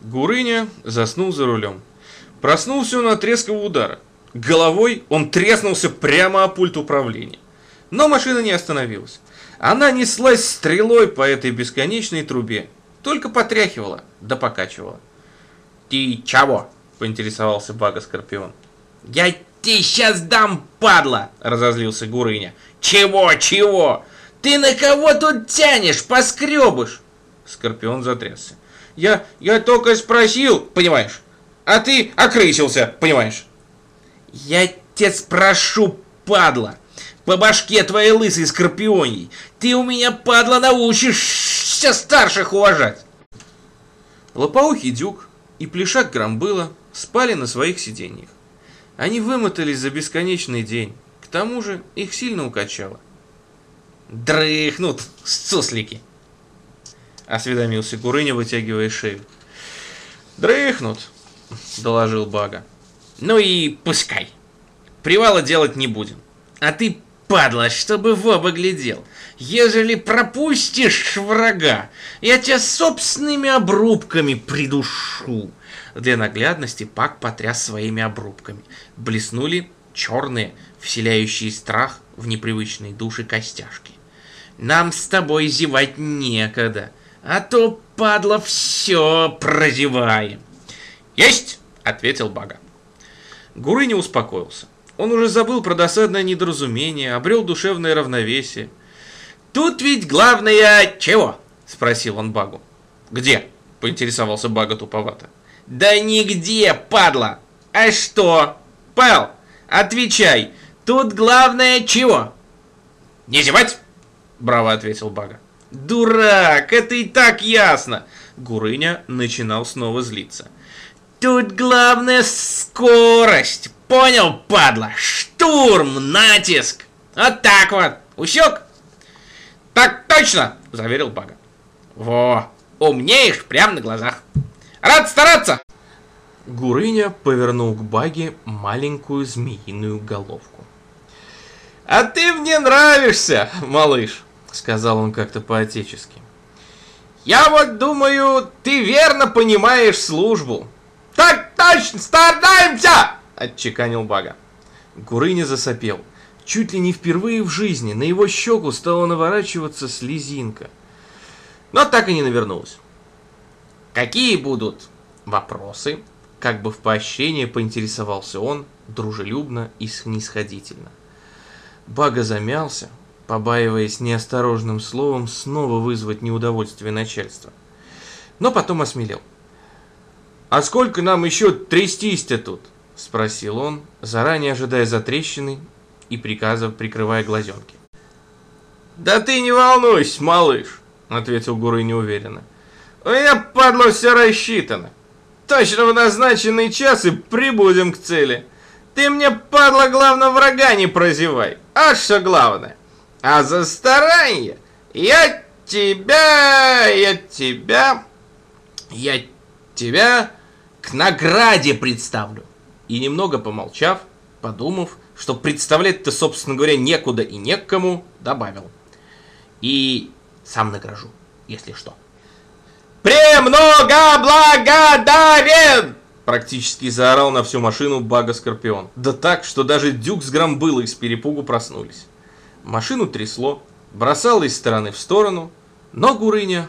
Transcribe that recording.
Гурыня заснул за рулем. Проснулся он от резкого удара. Головой он треснулся прямо о пульт управления. Но машина не остановилась. Она неслась стрелой по этой бесконечной трубе. Только потряхивала, да покачивала. «Ты чего?» – поинтересовался Бага Скорпион. «Я тебе сейчас дам, падла!» – разозлился Гурыня. «Чего, чего? Ты на кого тут тянешь, поскребыш?» Скорпион затрясся. «Я, я только спросил, понимаешь? А ты окрысился, понимаешь?» «Я тебя спрошу, падла, по башке твоей лысой скорпионей, ты у меня, падла, научишься старших уважать!» Лопоухий дюк и плешак Грамбыла спали на своих сиденьях. Они вымотались за бесконечный день, к тому же их сильно укачало. «Дрыхнут, суслики!» — осведомился Гурыня, вытягивая шею. «Дрыхнут!» — доложил Бага. «Ну и пускай. Привала делать не будем. А ты, падла, чтобы в оба глядел. Ежели пропустишь врага, я тебя собственными обрубками придушу». Для наглядности Пак потряс своими обрубками. Блеснули черные, вселяющие страх в непривычные души костяшки. «Нам с тобой зевать некогда, а то, падла, все прозеваем». «Есть!» — ответил Бага. Гуры не успокоился. Он уже забыл про досадное недоразумение, обрел душевное равновесие. «Тут ведь главное чего?» — спросил он Багу. «Где?» — поинтересовался Бага туповато. «Да нигде, падла! А что? Пэл, отвечай, тут главное чего?» «Не зевать!» — браво ответил Бага. «Дурак, это и так ясно!» Гурыня начинал снова злиться. Тут главное скорость. Понял, падла? Штурм, натиск. Вот так вот. Усек? Так точно, заверил Бага. Во, умнеешь прямо на глазах. Рад стараться. Гурыня повернул к Баге маленькую змеиную головку. «А ты мне нравишься, малыш», — сказал он как-то по-отечески. «Я вот думаю, ты верно понимаешь службу. «Так точно, стараемся!» – отчеканил Бага. Гурыня засопел. Чуть ли не впервые в жизни на его щеку стала наворачиваться слезинка. Но так и не навернулась. «Какие будут вопросы?» Как бы в поощрение поинтересовался он, дружелюбно и снисходительно. Бага замялся, побаиваясь неосторожным словом снова вызвать неудовольствие начальства. Но потом осмелел. «А сколько нам еще трястись-то тут?» – спросил он, заранее ожидая затрещины и приказов, прикрывая глазенки. «Да ты не волнуйся, малыш!» – ответил Гуры неуверенно. «У меня, падло, все рассчитано. Точно в назначенный час и прибудем к цели. Ты мне, падла, главное, врага не прозевай. А что главное? А за старание я тебя, я тебя, я тебя к награде представлю. И немного помолчав, подумав, что представлять-то, собственно говоря, некуда и не к кому, добавил. И сам награжу, если что. «Премного благодарен!» Практически заорал на всю машину Бага Скорпион. Да так, что даже Дюк с Грамбылой с перепугу проснулись. Машину трясло, бросало из стороны в сторону, но Гурыня